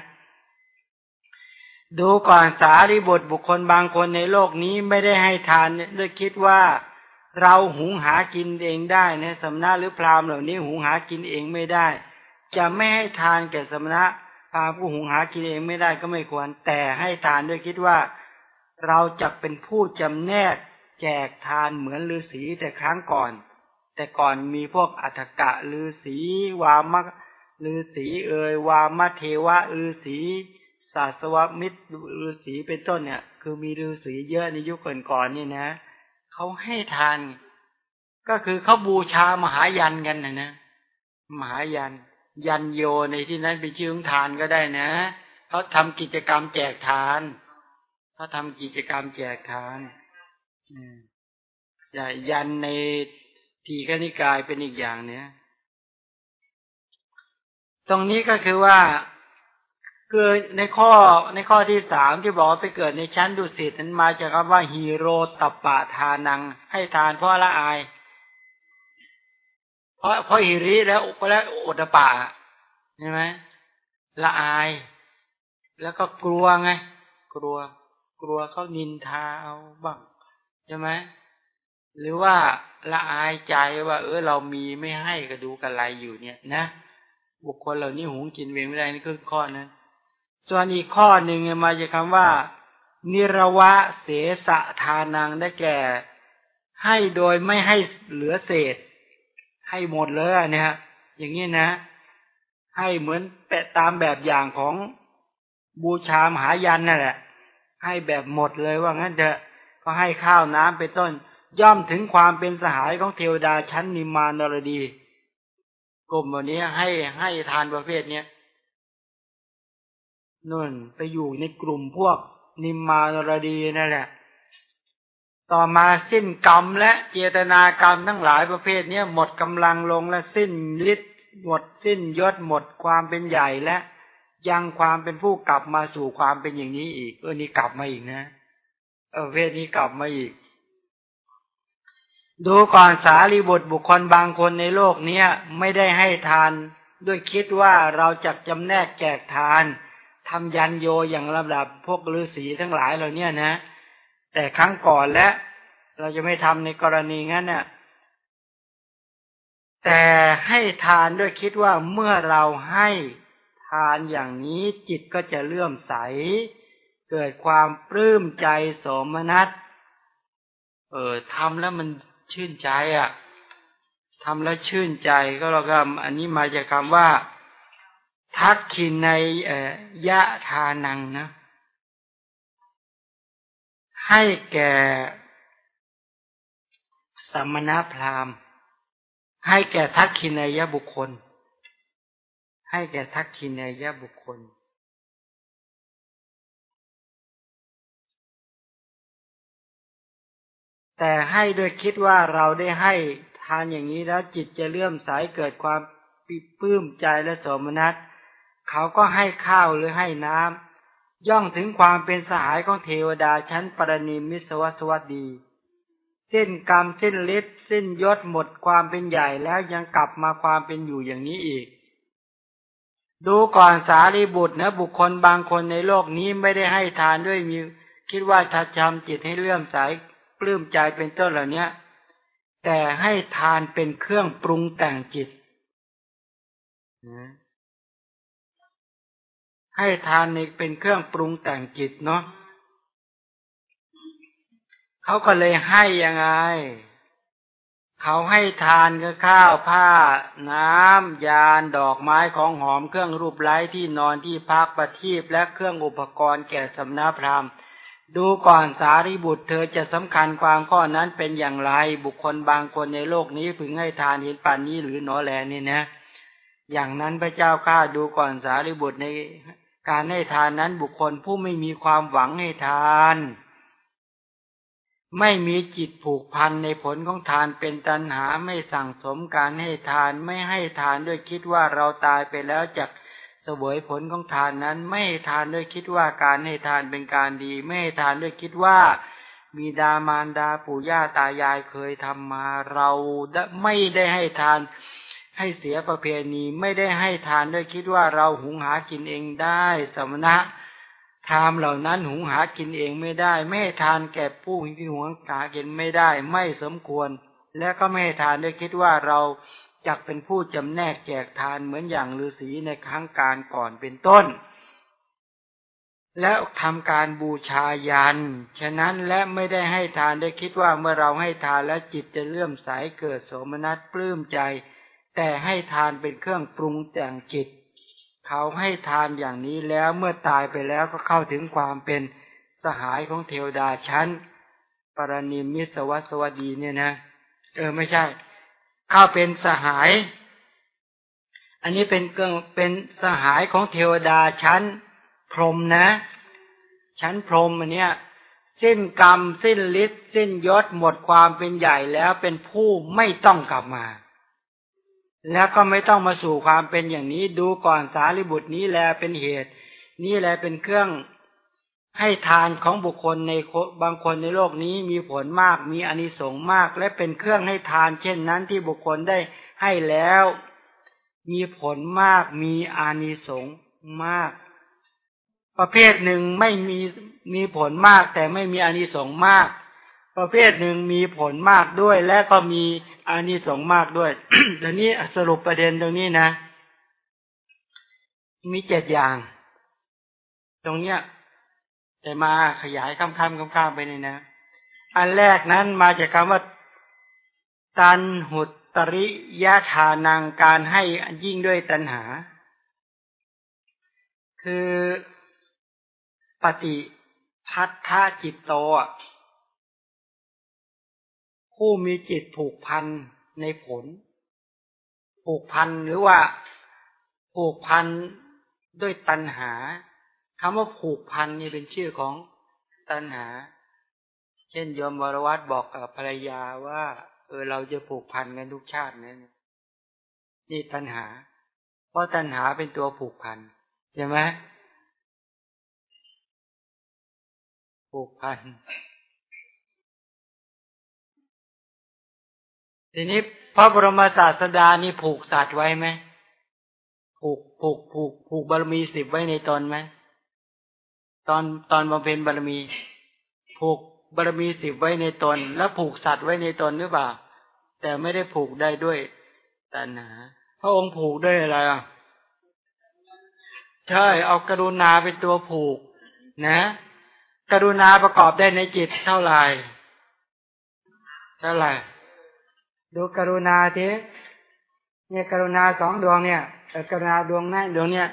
ดูก่อนสารีบทบุคคลบางคนในโลกนี้ไม่ได้ให้ทานด้วยคิดว่าเราหุงหากินเองได้นะสมณะหรือพราหมณ์เหล่านี้หุงหากินเองไม่ได้ จะไม่ให้ทานแก่สมณะพราหมณ์ผู้หุงหากินเองไม่ได้ก็ไม่ควร แต่ให้ทานด้วยคิดว่า เราจะเป็นผู้จำแนก แจกทานเหมือนฤาษีแต่ครั้งก่อน แต่ก่อนมีพวกอัฏกะฤาษีวามะฤาษีเอ่ยวามะเทวะฤาษีศาสวมิตรฤาษีเป็นต้นเนี่ย คือมีฤาษีเยอะในยุคก่อนๆนี่นะเขาให้ทาน ก็คือเขาบูชามหายันกันนะนะมหายัน ยันโยในที่นั้นเป็นชื่อของทานก็ได้นะเขาทำกิจกรรมแจกทานเขาทำกิจกรรมแจกทานใช่ยันใน ทีฆนิกายเป็นอีกอย่างเนี้ยตรงนี้ก็คือว่าคือในข้อในข้อที่สามที่บอกว่าไปเกิดในชั้นดุสิตนั้นมาจากคำว่าฮีโรตปะทานัง ให้ทานเพราะละอาย เพราะเพราะฮิริแล้วก็แล้วอดปะใช่ไหมละอาย แล้วก็กลัวไง กลัว กลัวเขานินทาเอาบ้างใช่ไหม หรือว่าละอายใจว่าเออเรามีไม่ให้ก็ดูกันไรอยู่เนี่ยนะ บุคคลเหล่านี้หุงกินเวงไม่ได้นี่คือข้อนะส่วนอีกข้อหนึ่งมาจากคาว่า นิรวะเสสะทานังได้แก่ ให้โดยไม่ให้เหลือเศษ ให้หมดเลยเนี่ยอย่างนี้นะ ให้เหมือนแปะตามแบบอย่างของบูชามหายันนั่นแหละ ให้แบบหมดเลยว่างั้นเถอะก็ให้ข้าวน้ำเป็นต้น ย่อมถึงความเป็นสหายของเทวดาชั้นนิมานรดี กลุ่มวันนี้ให้ให้ทานประเภทเนี้ยนุ่นไปอยู่ในกลุ่มพวกนิมานรดีนั่นแหละ ต่อมาสิ้นกรรมและเจตนากรรมทั้งหลายประเภทนี้หมดกำลังลงและสิ้นฤทธิ์หมดสิ้นยศหมดความเป็นใหญ่และยังความเป็นผู้กลับมาสู่ความเป็นอย่างนี้อีกเออนี่กลับมาอีกนะเออเพศนี้กลับมาอีก ดูก่อนสารีบุตรบุคคลบางคนในโลกเนี้ยไม่ได้ให้ทาน ด้วยคิดว่าเราจะจำแนกแจกทานทำยันโยอย่างลำดับพวกฤาษีทั้งหลายเหล่านี้นะ แต่ครั้งก่อนและเราจะไม่ทำในกรณีงั้นเนะ่ยแต่ให้ทานด้วยคิดว่าเมื่อเราให้ทานอย่างนี้จิตก็จะเลื่อมใส เกิดความปลื้มใจสมนัตเออทำแล้วมัน ชื่นใจอะ่ะทำแล้วชื่นใจก็เราก็อันนี้มาจากคำว่า ทักขินในยะทานังนะ ให้แก่สัมมณพราหมณ์ ให้แก่ทักขินในยะบุคคล ให้แก่ทักขินในยะบุคคล แต่ให้โดยคิดว่าเราได้ให้ทานอย่างนี้แล้วจิตจะเลื่อมใสเกิดความปิปลื้มใจและสมนัตเขาก็ให้ข้าวหรือให้น้ำย่องถึงความเป็นสหายของเทวดาชั้นปรนิมิสวัสวัสดี สิ้นกรรมสิ้นฤทธิ์สิ้นยศหมดความเป็นใหญ่แล้วยังกลับมาความเป็นอยู่อย่างนี้อีก ดูก่อนสารีบุตรนะบุคคลบางคนในโลกนี้ไม่ได้ให้ทานด้วยมี คิดว่าถ้าทำจิตให้เลื่อมใส ปลื้มใจเป็นต้นเหล่านี้แต่ให้ทานเป็นเครื่องปรุงแต่งจิตให้ทานนี่เป็นเครื่องปรุงแต่งจิตเนาะเขาก็เลยให้ยังไง เขาให้ทานก็ข้าวผ้า น้ำยานดอกไม้ของหอมเครื่องรูปไล้ที่นอนที่พักประทีปและเครื่องอุปกรณ์แก่สำนักพราหมณ์ ดูก่อนสารีบุตรเธอจะสำคัญความข้อนั้นเป็นอย่างไร บุคคลบางคนในโลกนี้พึงให้ทานเห็นป่านนี้หรือหนอแลนี่นะ อย่างนั้นพระเจ้าข้าดูก่อนสารีบุตรในการให้ทานนั้นบุคคลผู้ไม่มีความหวังให้ทาน ไม่มีจิตผูกพันในผลของทานเป็นตันหาไม่สั่งสมการให้ทานไม่ให้ทานด้วยคิดว่าเราตายไปแล้วจะเสวยผลของทานนั้น ไม่ทานด้วยคิดว่าการให้ทานเป็นการดี ไม่ให้ทานด้วยคิดว่ามีดามารดาปู่ย่าตายายเคยทำมาเราไม่ได้ให้ทานให้เสียประเพณีไม่ได้ให้ทานด้วยคิดว่าเราหุงหากินเองได้ สมณะทามเหล่านั้นหุงหากินเองไม่ได้ ไม่ให้ทานแก่ผู้ที่หุงหากินไม่ได้ ไม่สมควร และก็ไม่ให้ทานด้วยคิดว่าเรา จักเป็นผู้จำแนกแจกทานเหมือนอย่างฤาษีในครั้งการก่อนเป็นต้น แล้วทำการบูชายัน ฉะนั้นและไม่ได้ให้ทานได้คิดว่าเมื่อเราให้ทานแล้วจิตจะเลื่อมใสเกิดโสมนัสปลื้มใจ แต่ให้ทานเป็นเครื่องปรุงแต่งจิต เขาให้ทานอย่างนี้แล้วเมื่อตายไปแล้วก็เข้าถึงความเป็นสหายของเทวดาชั้น ปรนิมิสวัสวดีเนี่ยนะ เออไม่ใช่ เข้าเป็นสหาย อันนี้เป็นเครื่องเป็นสหายของเทวดาชั้นพรหมนะ ชั้นพรหมอันเนี้ยสิ้นกรรม สิ้นฤทธิ์สิ้นยศหมดความเป็นใหญ่แล้วเป็นผู้ไม่ต้องกลับมา แล้วก็ไม่ต้องมาสู่ความเป็นอย่างนี้ดูก่อนสารีบุตรนี้แลเป็นเหตุ นี่แลเป็นเครื่อง ให้ทานของบุคคลในบางคนในโลกนี้มีผลมากมีอนิสงส์มาก และเป็นเครื่องให้ทาน เช่นนั้นที่บุคคลได้ให้แล้ว มีผลมากมีอานิสงส์มาก ประเภทหนึ่งไม่มีมีผลมากแต่ไม่มีอานิสงส์มาก ประเภทหนึ่งมีผลมากด้วย และก็มีอนนี้สงมากด้วยเดี๋ยวนี้สรุปประเด็นตรงนี้นะ มีเจ็ดอย่าง ตรงเนี้ย แต่มาขยายค้ำๆค้ำๆไปนี่นะ อันแรกนั้นมาจากคำว่า ตันหุตตริยะทานังการให้ยิ่งด้วยตัณหา คือปฏิพัทธจิตโตผู้มีจิตผูกพันในผล ผูกพันหรือว่าผูกพันด้วยตัณหา คำว่าผูกพันนี่เป็นชื่อของตัณหา เช่นยมวรวัตบอกกับภรรยาว่า เออเราจะผูกพันกันทุกชาตินั่นนี่ตัณหา เพราะตัณหาเป็นตัวผูกพันใช่ไหมผูกพันทีนี้พระบรมศาสดานี่ผูกสัตว์ไว้ไหมผูกผูกผูกผูกบารมีสิบไว้ในตนไหม ตอนตอนบำเพ็ญบารมีผูกบารมีสิบไว้ในตน แล้วผูกสัตว์ไว้ในตนหรือเปล่า แต่ไม่ได้ผูกได้ด้วยตัณหาพระองค์ผูกด้วยอะไรอะใช่เอากรุณาเป็นตัวผูก นะ กรุณาประกอบได้ในจิตเท่าไหร่เท่าไหร่ดูกรุณาทีเนี่ยกรุณาสองดวงเนี่ยกรุณาดวงนั้นดวงเนี่ย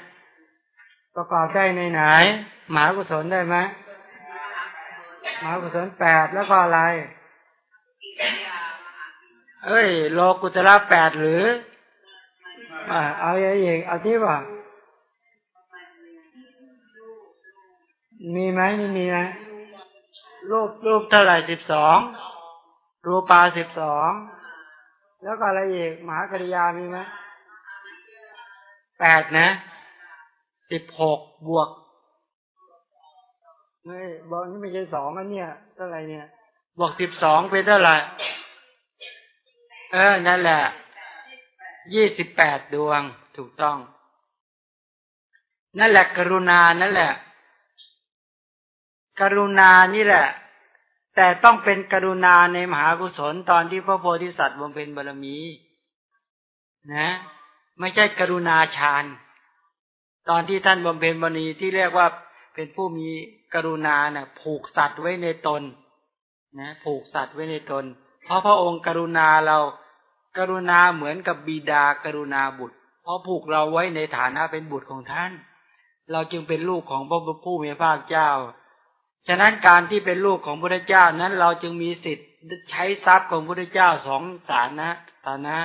ประกอบได้ในไหน หมากุศลได้ไหมหมากุศลแปดแล้วก็อะไร เอ้ย โลกุตระแปดหรืออ่าเอาอย่างอีกเอาที่ว่ามีไหมไม่มีไหมรูปรูปเท่าไหร่สิบสองรูปาสิบสองแล้วก็อะไรอีกมหากริยามีไหมแปดนะสิบหกบวก ไม่บอกนี่ไม่ใช่สองอันเนี่ยเท่าไรเนี่ยบวกสิบสองเป็นเท่าไหร่เออ นั่นแหละยี่สิบแปดดวงถูกต้อง นั่นแหละกรุณานั่นแหละ กรุณานี่แหละ แต่ต้องเป็นกรุณาในมหากุศลตอนที่พระโพธิสัตว์บำเพ็ญบารมี นะ ไม่ใช่กรุณาฌานตอนที่ท่านบำเพ็ญบารมีที่เรียกว่าเป็นผู้มี กรุณาเนะ่ะผูกสัตว์ไว้ในตนนะผูกสัตว์ไว้ในตน เพราะพระองค์กรุณาเรากรุณาเหมือนกับบิดากรุณาบุตร เพราะผูกเราไว้ในฐานะเป็นบุตรของท่าน เราจึงเป็นลูกของพระผู้มีพระเจ้า ฉะนั้นการที่เป็นลูกของพระเจ้านั้นเราจึงมีสิทธิ์ใช้ทรัพย์ของพระเจ้าสองฐานะฐานะ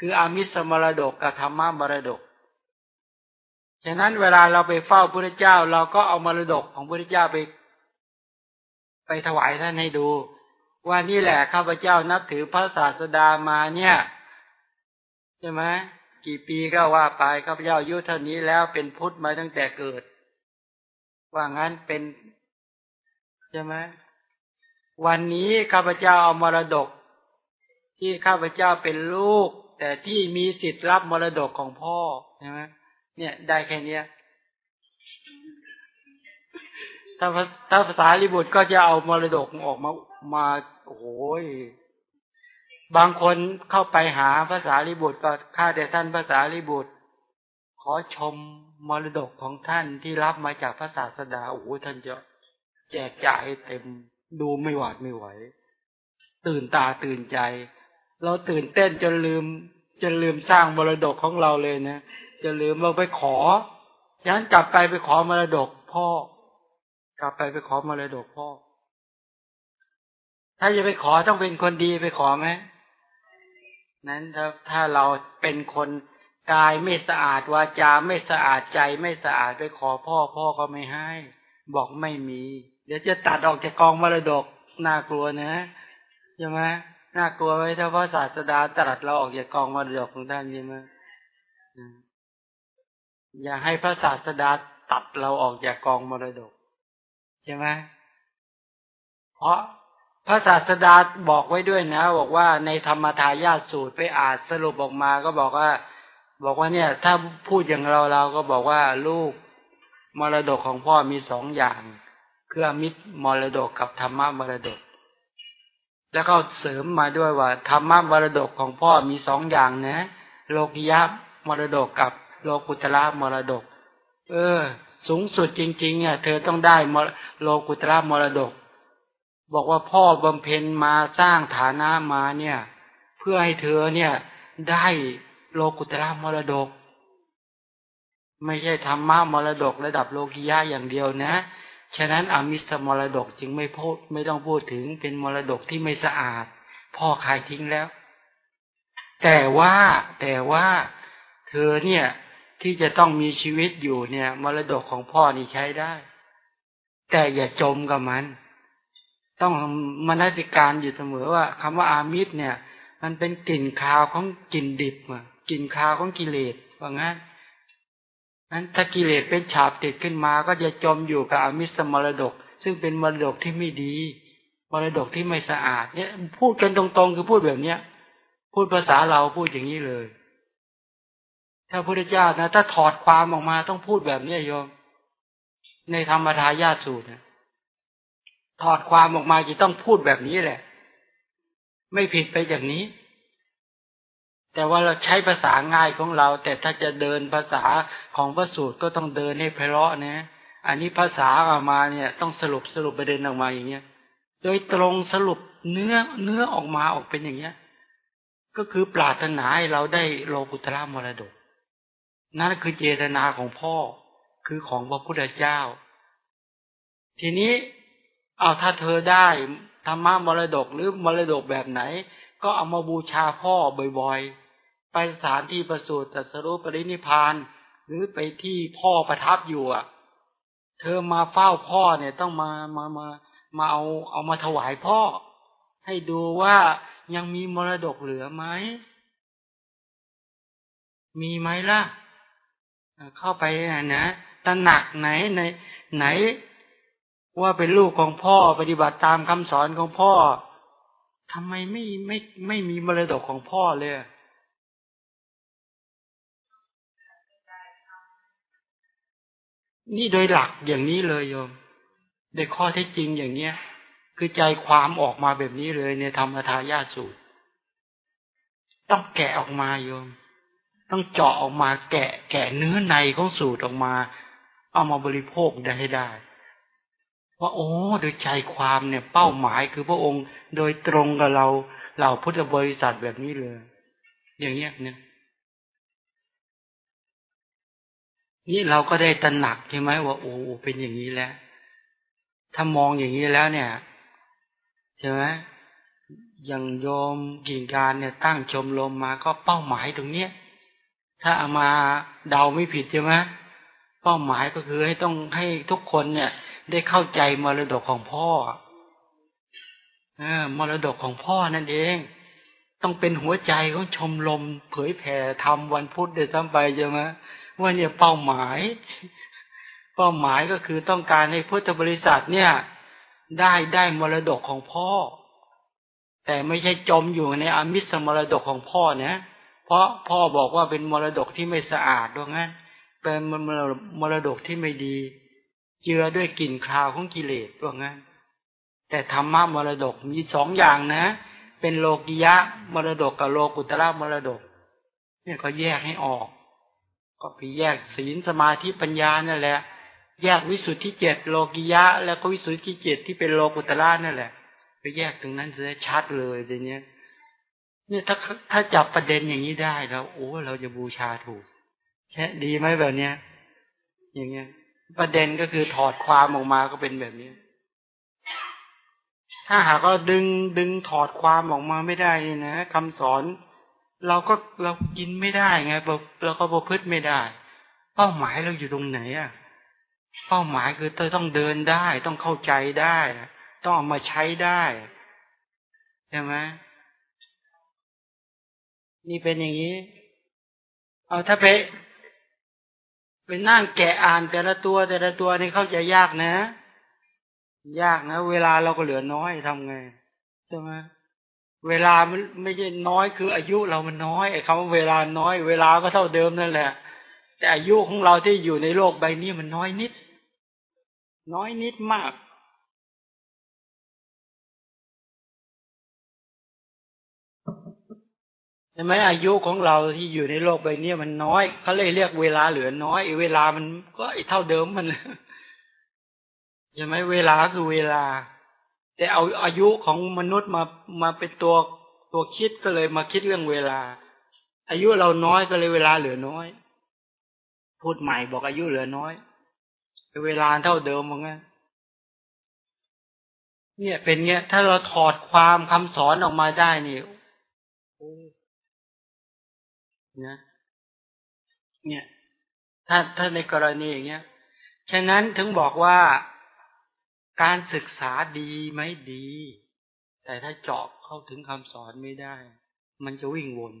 คืออามิสมรดกกับธรรมะมรดก ฉะนั้นเวลาเราไปเฝ้าพระเจ้า เราก็เอามรดกของพระเจ้าไป ไปถวายท่านให้ดู ว่านี่แหละข้าพเจ้านับถือพระศาสดามาเนี่ยใช่ไหมกี่ปีก็ว่าไปข้าพเจ้าอายุเท่านี้แล้วเป็นพุทธมาตั้งแต่เกิด ว่างั้นเป็นใช่ไหมวันนี้ข้าพเจ้าเอามรดก ที่ข้าพเจ้าเป็นลูก แต่ที่มีสิทธิ์รับมรดกของพ่อใช่ไหม เนี่ยได้แค่เนี้ยถ้าถ้าภาษาลิบุตรก็จะเอามรดกออกมามาโอ้ยบางคนเข้าไปหาภาษาลิบุตรก็ข้าแต่ท่านภาษาลิบุตร ขอชมมรดกของท่านที่รับมาจากพระศาสดาโอ้ท่านจะแจกจ่ายเต็มดูไม่หวาดไม่ไหว ตื่นตาตื่นใจ เราตื่นเต้นจนลืมจนลืมสร้างมรดกของเราเลยนะ จะลืมเราไปขอยันกลับไปไปขอมรดกพ่อ กลับไปไปขอมรดกพ่อ ถ้าจะไปขอต้องเป็นคนดีไปขอไหมนั้นถ้าถ้าเราเป็นคนกายไม่สะอาดวาจาไม่สะอาดใจไม่สะอาดไปขอพ่อ พ่อก็ไม่ให้ บอกไม่มี เดี๋ยวจะตัดออกจากกองมรดกน่ากลัวนะใช่ไหมน่ากลัวไว้ถ้าพระศาสดาตัดเราออกจากกองมรดกของท่านใช่ไหม อย่าให้พระศาสดาตัดเราออกจากกองมรดก ใช่ไหมเพราะพระศาสดาบอกไว้ด้วยนะ บอกว่าในธรรมทายาทสูตรไปอ่านสรุปออกมาก็บอกว่า บอกว่าเนี่ย ถ้าพูดอย่างเราเราก็บอกว่าลูกมรดกของพ่อมีสองอย่างคืออมิตรมรดกกับธรรมะมรดก แล้วก็เสริมมาด้วยว่าธรรมะมรดกของพ่อมีสองอย่างนะ โลกิยะมรดกกับ โลกุตละมรดก เออ สูงสุดจริงๆอะเธอต้องได้มรโลกุตระมรดก บอกว่าพ่อบำเพ็ญมาสร้างฐานะมาเนี่ย เพื่อให้เธอเนี่ย ได้โลกุตระมรดก ไม่ใช่ธรรมะมรดกระดับโลกิยะอย่างเดียวนะฉะนั้นอมิสมรดกจึงไม่พูดไม่ต้องพูดถึงเป็นมรดกที่ไม่สะอาด พ่อขายทิ้งแล้ว แต่ว่าแต่ว่าเธอเนี่ย ที่จะต้องมีชีวิตอยู่เนี่ย มรดกของพ่อนี่ใช้ได้ แต่อย่าจมกับมัน ต้องมนสิการอยู่เสมอว่าคำว่าอามิตรเนี่ย มันเป็นกลิ่นคาวของกลิ่นดิบอะกลิ่นคาวของกิเลสว่างั้นนั้นถ้ากิเลสเป็นฉาบติดขึ้นมา ก็จะจมอยู่กับอามิสมรดก ซึ่งเป็นมรดกที่ไม่ดี มรดกที่ไม่สะอาด เนี่ย พูดกันตรงๆ คือพูดแบบเนี้ย พูดภาษาเราพูดอย่างนี้เลย ถ้าพระเจ้านะ ถ้าถอดความออกมาต้องพูดแบบนี้โยม ในธรรมทายาสูตรนะถอดความออกมาจะต้องพูดแบบนี้แหละ ไม่ผิดไปอย่างนี้ แต่ว่าเราใช้ภาษาง่ายของเรา แต่ถ้าจะเดินภาษาของพระสูตรก็ต้องเดินให้ไพเราะนะ อันนี้ภาษาออกมาเนี่ย ต้องสรุปสรุปประเด็นออกมาอย่างเงี้ย โดยตรงสรุปเนื้อเนื้อออกมาออกเป็นอย่างเงี้ย ก็คือปรารถนาให้เราได้โลกุตระมรดก นั่นคือเจตนาของพ่อคือของพระพุทธเจ้า ทีนี้เอาถ้าเธอได้ธรรมะมรดกหรือมรดกแบบไหน ก็เอามาบูชาพ่อบ่อยๆ ไปสถานที่ประสูติตรัสรู้ปรินิพาน หรือไปที่พ่อประทับอยู่อะ เธอมาเฝ้าพ่อเนี่ยต้องมามามามาเอาเอามาถวายพ่อ ให้ดูว่ายังมีมรดกเหลือไหมมีไหมล่ะ เข้าไปนะตระหนักไหนในไหนว่าเป็นลูกของพ่อปฏิบัติตามคำสอนของพ่อทำไมไม่ไม่ไม่มีมรดกของพ่อเลยนี่โดยหลักอย่างนี้เลยโยมโดยข้อเท็จจริงอย่างเนี้ย คือใจความออกมาแบบนี้เลยในธรรมทายาสูตร ต้องแกะออกมาโยม ต้องเจาะออกมาแกะแกะเนื้อในของสูตรออกมา เอามาบริโภคได้ให้ได้ว่าโอ้โดยใจความเนี่ยเป้าหมายคือพระองค์โดยตรงกับเราเราพุทธบริษัทแบบนี้เลย อย่างเงี้ยเนี่ยนี่เราก็ได้ตระหนักใช่ไหมว่าโอ้เป็นอย่างนี้แล้ว ถ้ามองอย่างนี้แล้วเนี่ยใช่ไหมอย่างโยมกิ่งการเนี่ยตั้งชมรมมาก็เป้าหมายตรงเนี้ย ถ้าเอามาเดาไม่ผิดใช่ไหมเป้าหมายก็คือให้ต้องให้ทุกคนเนี่ย ได้เข้าใจมรดกของพ่ออมรดกของพ่อนั่นเอง ต้องเป็นหัวใจของชมรมเผยแผ่ทำวันพุธเดือนซ้ำไปใช่ไหมว่าเนี่ยเป้าหมาย เป้าหมายก็คือต้องการให้พุทธบริษัทเนี่ย ได้ได้มรดกของพ่อ แต่ไม่ใช่จมอยู่ในอมิสมรดกของพ่อเนี่ย เพราะพ่อบอกว่าเป็นมรดกที่ไม่สะอาดด้วยงั้นเป็นมรดกที่ไม่ดี เจือด้วยกลิ่นคราวของกิเลสด้วยงั้นแต่ธรรมะมรดกมีสองอย่างนะ เป็นโลกิยะมรดกกับโลกุตระมรดก เนี่ยเขาแยกให้ออก ก็ไปแยกศีลสมาธิปัญญานั่นแหละ แยกวิสุทธิเจ็ดโลกิยะ แล้วก็วิสุทธิเจ็ดที่เป็นโลกุตระนั่นแหละ ไปแยกตรงนั้นจะชัดเลยเดี๋ยวนี้ เนี่ยถ้าถ้าจับประเด็นอย่างนี้ได้แล้วโอ้เราจะบูชาถูกแค่ดีไหมแบบเนี้ย อย่างเงี้ย ประเด็นก็คือถอดความออกมาก็เป็นแบบนี้ ถ้าหากเราดึงดึงถอดความออกมาไม่ได้นะคำสอน เราก็เรากินไม่ได้ไงเราก็ประพฤติไม่ได้ เป้าหมายเราอยู่ตรงไหนอะเป้าหมายคือต้องเดินได้ ต้องเข้าใจได้ ต้องเอามาใช้ได้ใช่ไหม นี่เป็นอย่างนี้ เอาถ้าไปไปนั่งแกะอ่านแต่ละตัว แต่ละตัวนี่เข้าใจยากนะ ยากนะ เวลาเราก็เหลือน้อยทำไงใช่ไหมเวลามันไม่ใช่น้อยคืออายุเรามันน้อยไอ้คำว่าเวลาน้อย เวลาก็เท่าเดิมนั่นแหละ แต่อายุของเราที่อยู่ในโลกใบนี้มันน้อยนิด น้อยนิดมาก ใช่ไหมอายุของเราที่อยู่ในโลกใบนี้มันน้อยเขาเลยเรียกเวลาเหลือน้อยเวลามันก็เท่าเดิมมันใช่ไหมเวลาคือเวลา แต่เอาอายุของมนุษย์มามาเป็นตัวตัวคิดก็เลยมาคิดเรื่องเวลา อายุเราน้อยก็เลยเวลาเหลือน้อย พูดใหม่บอกอายุเหลือน้อยเวลาเท่าเดิมมั้งเนี่ยเป็นเงี้ย ถ้าเราถอดความคำสอนออกมาได้นี่ นะเนี่ยถ้าถ้าในกรณีอย่างเงี้ย ฉะนั้นถึงบอกว่าการศึกษาดีไหมดี แต่ถ้าเจาะเข้าถึงคำสอนไม่ได้ มันจะวิ่งวน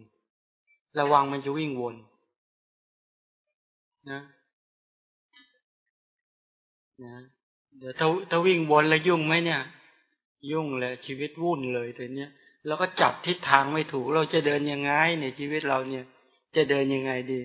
ระวังมันจะวิ่งวนนะนะเดี๋ยวถ้าถ้าวิ่งวนแล้วยุ่งไหมเนี่ย ยุ่งเลยชีวิตวุ่นเลยแต่เนี้ยแล้วก็จับทิศทางไม่ถูกเราจะเดินยังไงในชีวิตเราเนี่ย จะเดินยังไงดี